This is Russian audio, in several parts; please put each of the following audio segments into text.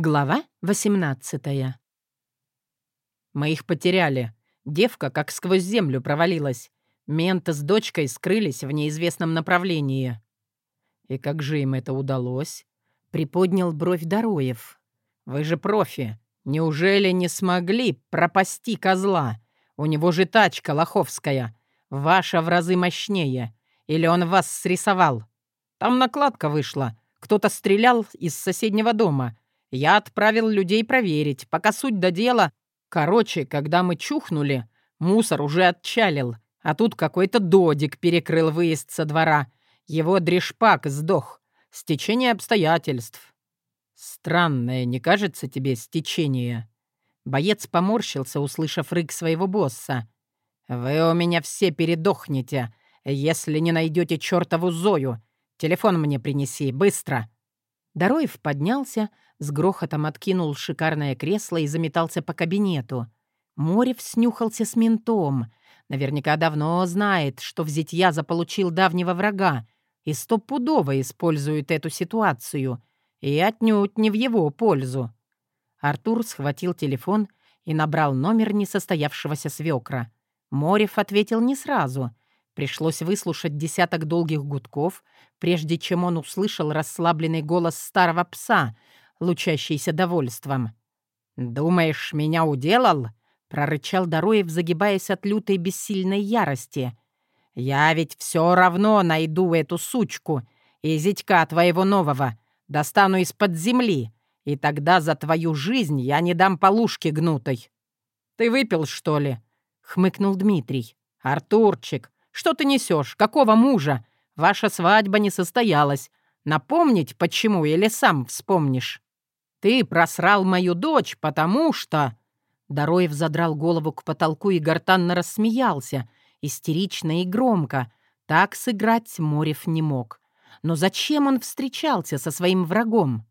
Глава 18 Мы их потеряли. Девка как сквозь землю провалилась. Мента с дочкой скрылись в неизвестном направлении. И как же им это удалось? Приподнял бровь Дороев. Вы же профи. Неужели не смогли пропасти козла? У него же тачка лоховская. Ваша в разы мощнее. Или он вас срисовал? Там накладка вышла. Кто-то стрелял из соседнего дома — я отправил людей проверить, пока суть до дела. Короче, когда мы чухнули, мусор уже отчалил, а тут какой-то додик перекрыл выезд со двора. Его дрешпак сдох. Стечение обстоятельств. Странное, не кажется тебе, стечение? Боец поморщился, услышав рык своего босса. «Вы у меня все передохнете, если не найдете чертову Зою. Телефон мне принеси, быстро!» Дороев поднялся, с грохотом откинул шикарное кресло и заметался по кабинету. Морев снюхался с ментом. Наверняка давно знает, что в зятья заполучил давнего врага и стопудово использует эту ситуацию. И отнюдь не в его пользу. Артур схватил телефон и набрал номер несостоявшегося свекра. Морев ответил не сразу. Пришлось выслушать десяток долгих гудков, прежде чем он услышал расслабленный голос старого пса — лучащийся довольством. «Думаешь, меня уделал?» — прорычал Дороев, загибаясь от лютой бессильной ярости. «Я ведь все равно найду эту сучку и зятька твоего нового, достану из-под земли, и тогда за твою жизнь я не дам полушки гнутой». «Ты выпил, что ли?» — хмыкнул Дмитрий. «Артурчик, что ты несешь? Какого мужа? Ваша свадьба не состоялась. Напомнить, почему, или сам вспомнишь?» «Ты просрал мою дочь, потому что...» Дороев задрал голову к потолку и гортанно рассмеялся, истерично и громко. Так сыграть Морев не мог. Но зачем он встречался со своим врагом?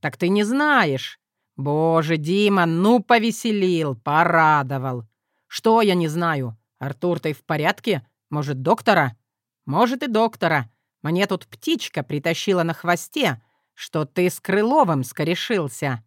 «Так ты не знаешь!» «Боже, Дима, ну повеселил, порадовал!» «Что я не знаю? Артур, ты в порядке? Может, доктора?» «Может, и доктора. Мне тут птичка притащила на хвосте, что ты с Крыловым скорешился».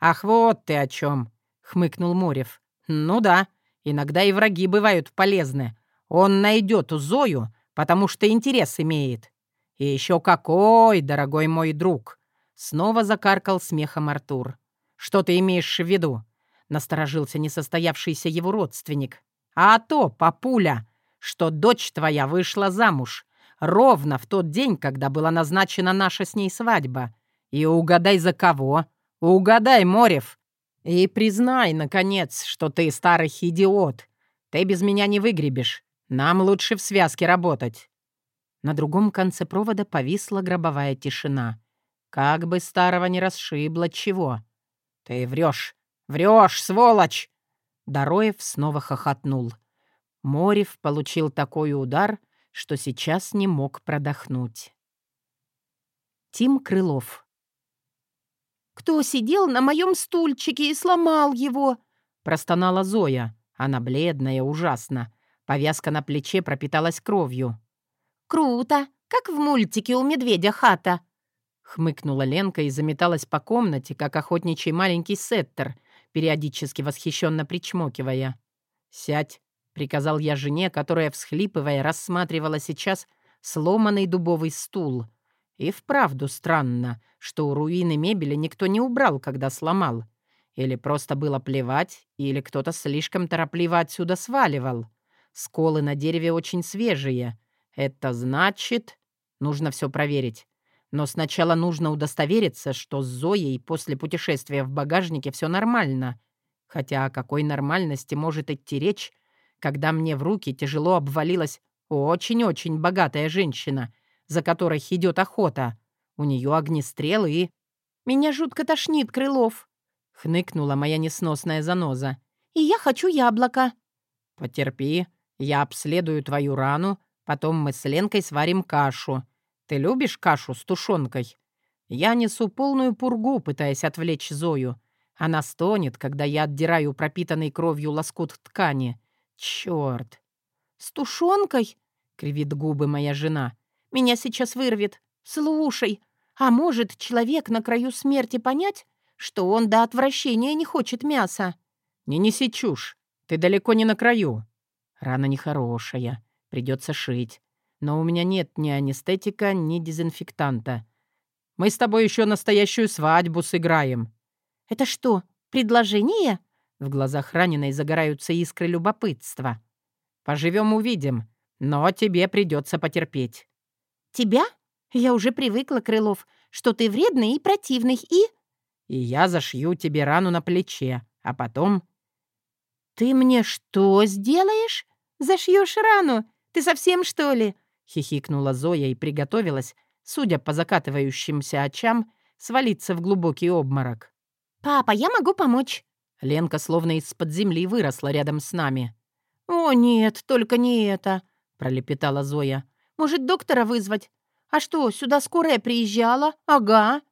«Ах, вот ты о чем!» — хмыкнул Морев. «Ну да, иногда и враги бывают полезны. Он найдет Зою, потому что интерес имеет. И еще какой, дорогой мой друг!» Снова закаркал смехом Артур. «Что ты имеешь в виду?» — насторожился несостоявшийся его родственник. «А то, папуля, что дочь твоя вышла замуж, Ровно в тот день, когда была назначена наша с ней свадьба. И угадай за кого. Угадай, Морев. И признай, наконец, что ты старый идиот. Ты без меня не выгребешь. Нам лучше в связке работать». На другом конце провода повисла гробовая тишина. Как бы старого не расшибло чего. «Ты врешь! Врешь, сволочь!» Дороев снова хохотнул. Морев получил такой удар — что сейчас не мог продохнуть. Тим Крылов. «Кто сидел на моем стульчике и сломал его?» — простонала Зоя. Она бледная, ужасно. Повязка на плече пропиталась кровью. «Круто! Как в мультике у медведя хата!» Хмыкнула Ленка и заметалась по комнате, как охотничий маленький сеттер, периодически восхищенно причмокивая. «Сядь!» — приказал я жене, которая, всхлипывая, рассматривала сейчас сломанный дубовый стул. И вправду странно, что у руины мебели никто не убрал, когда сломал. Или просто было плевать, или кто-то слишком торопливо отсюда сваливал. Сколы на дереве очень свежие. Это значит... Нужно все проверить. Но сначала нужно удостовериться, что с Зоей после путешествия в багажнике все нормально. Хотя о какой нормальности может идти речь, когда мне в руки тяжело обвалилась очень-очень богатая женщина, за которой идет охота. У нее огнестрелы и... «Меня жутко тошнит, Крылов», — хныкнула моя несносная заноза. «И я хочу яблоко». «Потерпи, я обследую твою рану, потом мы с Ленкой сварим кашу. Ты любишь кашу с тушенкой?» Я несу полную пургу, пытаясь отвлечь Зою. Она стонет, когда я отдираю пропитанный кровью лоскут ткани. Черт! С тушенкой? Кривит губы моя жена. Меня сейчас вырвет. Слушай, а может человек на краю смерти понять, что он до отвращения не хочет мяса. «Не неси чушь. Ты далеко не на краю. Рана нехорошая. Придется шить. Но у меня нет ни анестетика, ни дезинфектанта. Мы с тобой еще настоящую свадьбу сыграем». «Это что, предложение?» В глазах раненой загораются искры любопытства. «Поживем — увидим, но тебе придется потерпеть». «Тебя? Я уже привыкла, Крылов, что ты вредный и противный, и...» «И я зашью тебе рану на плече, а потом «Ты мне что сделаешь? Зашьешь рану? Ты совсем, что ли?» — хихикнула Зоя и приготовилась, судя по закатывающимся очам, свалиться в глубокий обморок. «Папа, я могу помочь». Ленка словно из-под земли выросла рядом с нами. «О, нет, только не это», — пролепетала Зоя. «Может, доктора вызвать? А что, сюда скорая приезжала? Ага».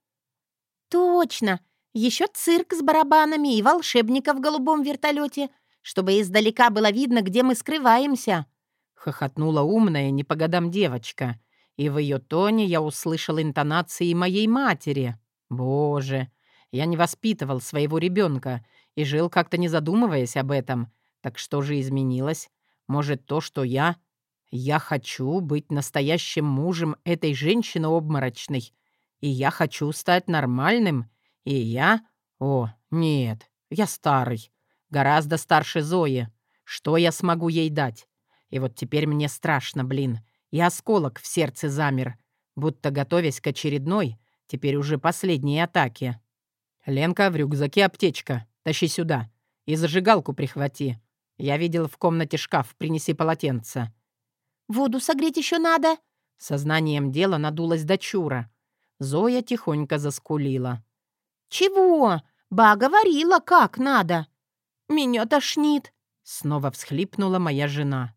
«Точно. Еще цирк с барабанами и волшебника в голубом вертолете чтобы издалека было видно, где мы скрываемся», — хохотнула умная, не по годам девочка. И в ее тоне я услышал интонации моей матери. «Боже, я не воспитывал своего ребенка и жил как-то не задумываясь об этом. Так что же изменилось? Может, то, что я... Я хочу быть настоящим мужем этой женщины обморочной. И я хочу стать нормальным. И я... О, нет, я старый. Гораздо старше Зои. Что я смогу ей дать? И вот теперь мне страшно, блин. И осколок в сердце замер, будто готовясь к очередной, теперь уже последней атаке. «Ленка, в рюкзаке аптечка. Тащи сюда. И зажигалку прихвати. Я видел в комнате шкаф. Принеси полотенце». «Воду согреть еще надо?» Сознанием дела надулась дочура. Зоя тихонько заскулила. «Чего? Ба говорила, как надо!» Меня тошнит!» Снова всхлипнула моя жена.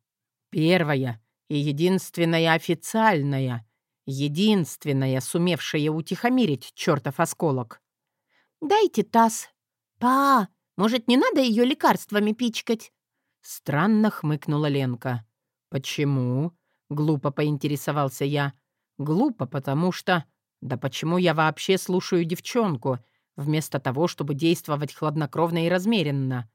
Первая и единственная официальная, единственная, сумевшая утихомирить чертов осколок. «Дайте таз. Па, может, не надо ее лекарствами пичкать?» Странно хмыкнула Ленка. «Почему?» — глупо поинтересовался я. «Глупо, потому что...» «Да почему я вообще слушаю девчонку, вместо того, чтобы действовать хладнокровно и размеренно?»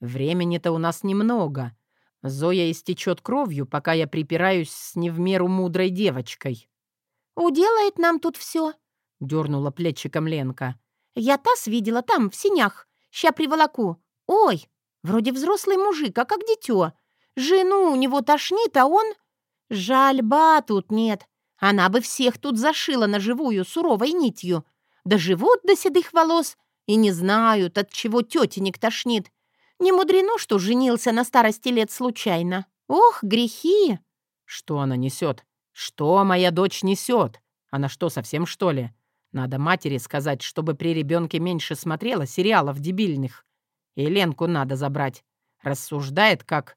Времени-то у нас немного. Зоя истечет кровью, пока я припираюсь с не в меру мудрой девочкой. «Уделает нам тут все», — дернула плечиком Ленка. «Я таз видела там, в синях. Ща приволоку. Ой, вроде взрослый мужик, а как дитё. Жену у него тошнит, а он... Жаль, ба тут нет. Она бы всех тут зашила на живую суровой нитью. Да живут до седых волос и не знают, от чего тетенек тошнит. Не мудрено, что женился на старости лет случайно. Ох, грехи!» «Что она несет? Что моя дочь несет? Она что, совсем что ли? Надо матери сказать, чтобы при ребенке меньше смотрела сериалов дебильных. И Ленку надо забрать. Рассуждает, как...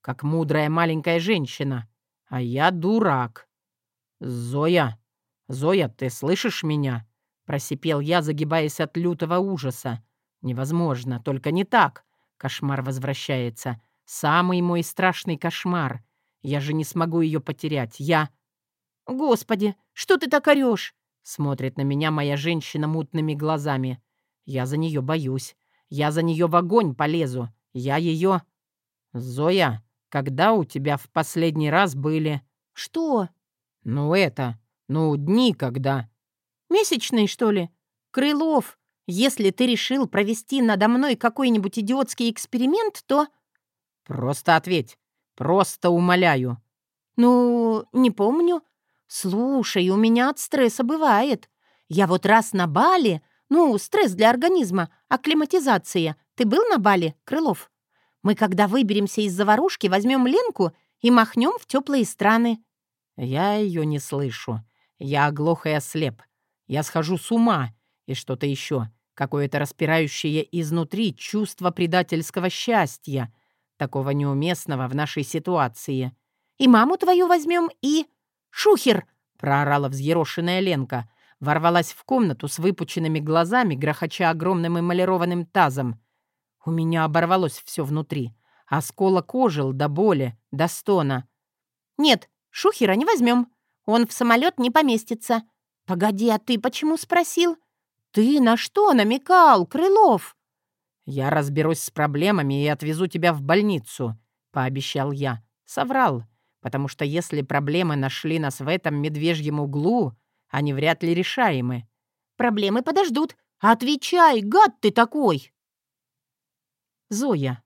как мудрая маленькая женщина. А я дурак. «Зоя! Зоя, ты слышишь меня?» Просипел я, загибаясь от лютого ужаса. «Невозможно, только не так. Кошмар возвращается. Самый мой страшный кошмар. Я же не смогу ее потерять. Я... «Господи, что ты так орешь?» Смотрит на меня моя женщина мутными глазами. Я за нее боюсь. Я за нее в огонь полезу. Я ее... Зоя, когда у тебя в последний раз были... Что? Ну это... Ну, дни когда... Месячные, что ли? Крылов, если ты решил провести надо мной какой-нибудь идиотский эксперимент, то...» «Просто ответь. Просто умоляю». «Ну, не помню. Слушай, у меня от стресса бывает. Я вот раз на Бали... Ну, стресс для организма, акклиматизация. Ты был на Бали, Крылов? Мы, когда выберемся из заварушки, возьмем Ленку и махнем в теплые страны». «Я ее не слышу. Я оглох и ослеп. Я схожу с ума. И что-то еще. Какое-то распирающее изнутри чувство предательского счастья, такого неуместного в нашей ситуации. «И маму твою возьмем, и...» «Шухер!» — проорала взъерошенная Ленка. Ворвалась в комнату с выпученными глазами, грохоча огромным эмалированным тазом. У меня оборвалось все внутри. Осколок ожил до боли, до стона. «Нет, Шухера не возьмем. Он в самолет не поместится. Погоди, а ты почему спросил?» «Ты на что намекал, Крылов?» «Я разберусь с проблемами и отвезу тебя в больницу», — пообещал я. Соврал, потому что если проблемы нашли нас в этом медвежьем углу, они вряд ли решаемы. «Проблемы подождут. Отвечай, гад ты такой!» Зоя.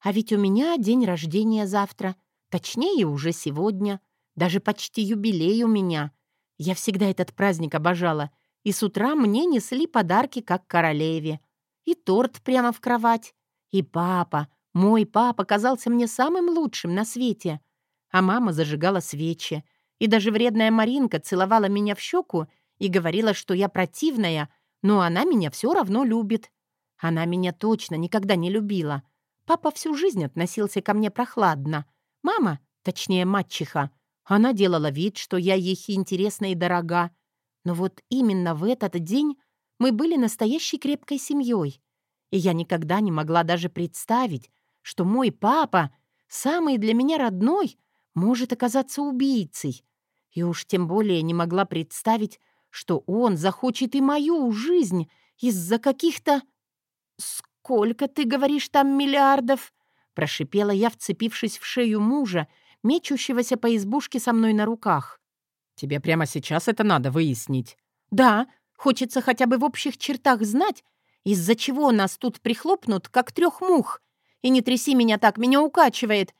А ведь у меня день рождения завтра. Точнее, уже сегодня. Даже почти юбилей у меня. Я всегда этот праздник обожала. И с утра мне несли подарки, как королеве. И торт прямо в кровать. И папа, мой папа, казался мне самым лучшим на свете. А мама зажигала свечи. И даже вредная Маринка целовала меня в щеку и говорила, что я противная, но она меня все равно любит. Она меня точно никогда не любила. Папа всю жизнь относился ко мне прохладно. Мама, точнее мачеха, она делала вид, что я ей интересна и дорога. Но вот именно в этот день мы были настоящей крепкой семьей. И я никогда не могла даже представить, что мой папа, самый для меня родной, может оказаться убийцей. И уж тем более не могла представить, что он захочет и мою жизнь из-за каких-то... «Сколько, ты говоришь, там миллиардов?» прошипела я, вцепившись в шею мужа, мечущегося по избушке со мной на руках. «Тебе прямо сейчас это надо выяснить?» «Да, хочется хотя бы в общих чертах знать, из-за чего нас тут прихлопнут, как трех мух. И не тряси меня так, меня укачивает.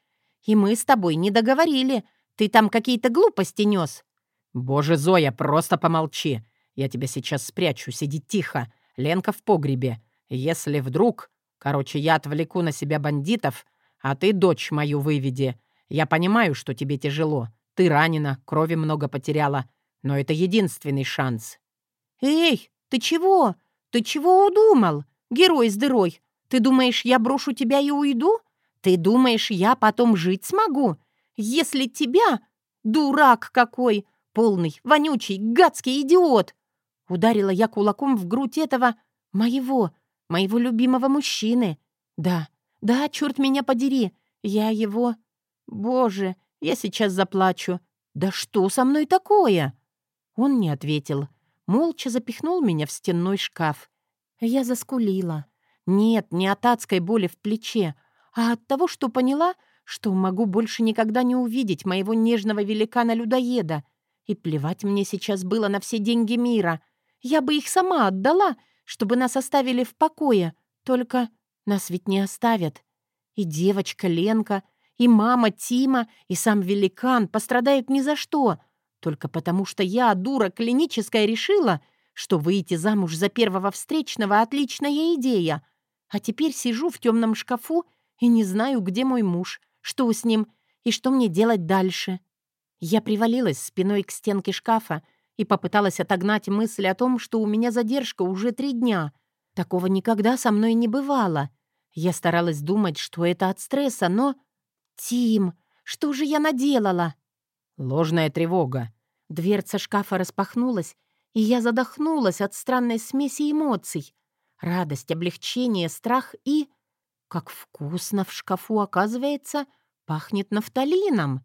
И мы с тобой не договорили. Ты там какие-то глупости нес. «Боже, Зоя, просто помолчи. Я тебя сейчас спрячу, сиди тихо. Ленка в погребе. Если вдруг... Короче, я отвлеку на себя бандитов, а ты дочь мою выведи. Я понимаю, что тебе тяжело. Ты ранена, крови много потеряла. Но это единственный шанс». «Эй, ты чего? Ты чего удумал? Герой с дырой. Ты думаешь, я брошу тебя и уйду? Ты думаешь, я потом жить смогу? Если тебя... Дурак какой! Полный, вонючий, гадский идиот!» Ударила я кулаком в грудь этого... моего, моего любимого мужчины. Да, да, черт меня подери, я его... Боже, я сейчас заплачу. Да что со мной такое? Он не ответил. Молча запихнул меня в стенной шкаф. Я заскулила. Нет, не от адской боли в плече, а от того, что поняла, что могу больше никогда не увидеть моего нежного великана-людоеда. И плевать мне сейчас было на все деньги мира. Я бы их сама отдала, чтобы нас оставили в покое. Только нас ведь не оставят. И девочка Ленка, и мама Тима, и сам великан пострадают ни за что. Только потому что я, дура клиническая, решила, что выйти замуж за первого встречного — отличная идея. А теперь сижу в темном шкафу и не знаю, где мой муж, что с ним и что мне делать дальше. Я привалилась спиной к стенке шкафа и попыталась отогнать мысль о том, что у меня задержка уже три дня. Такого никогда со мной не бывало. Я старалась думать, что это от стресса, но... «Тим, что же я наделала?» «Ложная тревога». Дверца шкафа распахнулась, и я задохнулась от странной смеси эмоций. Радость, облегчение, страх и... Как вкусно в шкафу, оказывается, пахнет нафталином.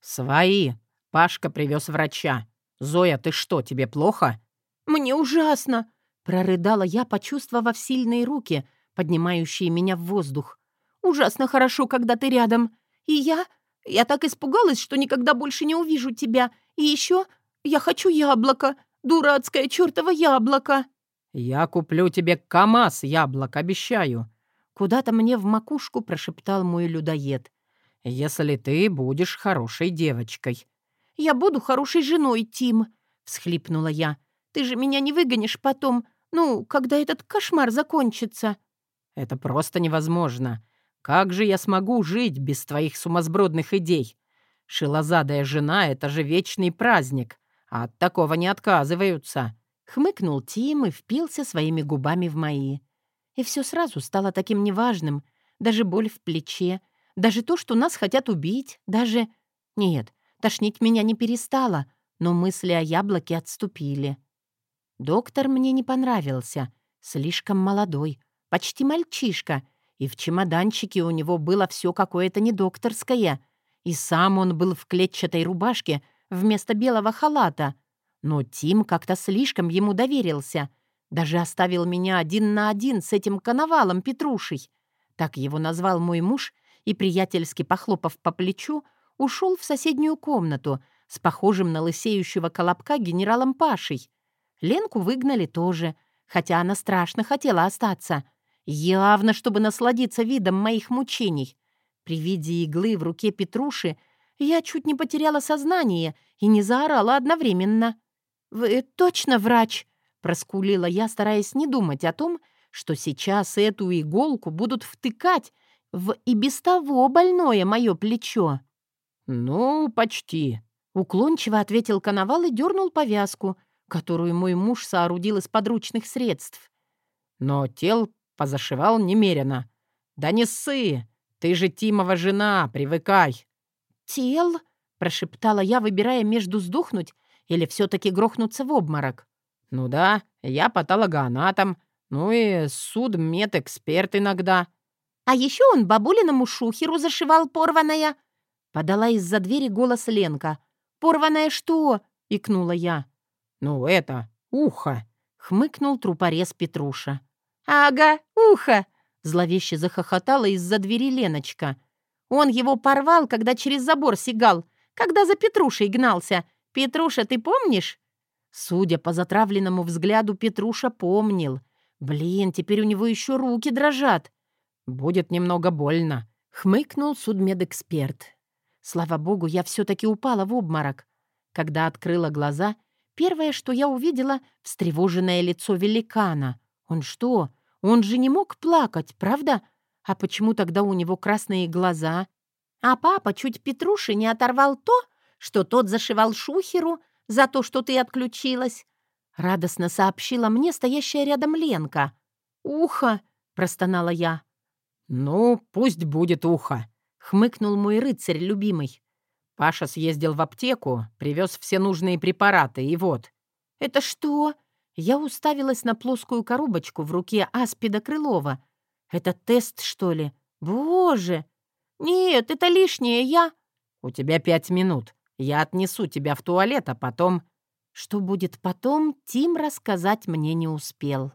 «Свои. Пашка привез врача. Зоя, ты что, тебе плохо?» «Мне ужасно!» — прорыдала я, почувствовав сильные руки, поднимающие меня в воздух. «Ужасно хорошо, когда ты рядом. И я... Я так испугалась, что никогда больше не увижу тебя. И еще я хочу яблоко. Дурацкое чертово яблоко!» «Я куплю тебе КамАЗ яблок, обещаю!» Куда-то мне в макушку прошептал мой людоед. «Если ты будешь хорошей девочкой». «Я буду хорошей женой, Тим», — всхлипнула я. «Ты же меня не выгонишь потом, ну, когда этот кошмар закончится». «Это просто невозможно. Как же я смогу жить без твоих сумасбродных идей? Шилозадая жена — это же вечный праздник, а от такого не отказываются». Хмыкнул Тим и впился своими губами в мои. И все сразу стало таким неважным. Даже боль в плече, даже то, что нас хотят убить, даже... Нет, тошнить меня не перестало, но мысли о яблоке отступили. Доктор мне не понравился. Слишком молодой, почти мальчишка, и в чемоданчике у него было все какое-то недокторское. И сам он был в клетчатой рубашке вместо белого халата. Но Тим как-то слишком ему доверился. Даже оставил меня один на один с этим коновалом Петрушей. Так его назвал мой муж и, приятельски похлопав по плечу, ушел в соседнюю комнату с похожим на лысеющего колобка генералом Пашей. Ленку выгнали тоже, хотя она страшно хотела остаться. Явно, чтобы насладиться видом моих мучений. При виде иглы в руке Петруши я чуть не потеряла сознание и не заорала одновременно. «Вы точно врач?» — проскулила я, стараясь не думать о том, что сейчас эту иголку будут втыкать в и без того больное мое плечо. «Ну, почти», — уклончиво ответил Коновал и дернул повязку, которую мой муж соорудил из подручных средств. «Но тел позашивал немерено. Да не ссы! Ты же Тимова жена, привыкай!» «Тел?» — прошептала я, выбирая между сдохнуть или все-таки грохнуться в обморок. «Ну да, я патологоанатом, ну и судмедэксперт иногда». «А еще он бабулиному шухеру зашивал порваное!» Подала из-за двери голос Ленка. «Порваное что?» — икнула я. «Ну это, ухо!» — хмыкнул трупорез Петруша. «Ага, ухо!» — зловеще захохотала из-за двери Леночка. «Он его порвал, когда через забор сигал, когда за Петрушей гнался. Петруша, ты помнишь?» Судя по затравленному взгляду, Петруша помнил. «Блин, теперь у него еще руки дрожат». «Будет немного больно», — хмыкнул судмедэксперт. Слава богу, я все-таки упала в обморок. Когда открыла глаза, первое, что я увидела — встревоженное лицо великана. Он что? Он же не мог плакать, правда? А почему тогда у него красные глаза? А папа чуть Петруши не оторвал то, что тот зашивал шухеру за то, что ты отключилась. Радостно сообщила мне стоящая рядом Ленка. «Ухо!» — простонала я. «Ну, пусть будет ухо», — хмыкнул мой рыцарь любимый. Паша съездил в аптеку, привез все нужные препараты, и вот. «Это что?» Я уставилась на плоскую коробочку в руке Аспида Крылова. «Это тест, что ли? Боже!» «Нет, это лишнее, я...» «У тебя пять минут. Я отнесу тебя в туалет, а потом...» Что будет потом, Тим рассказать мне не успел.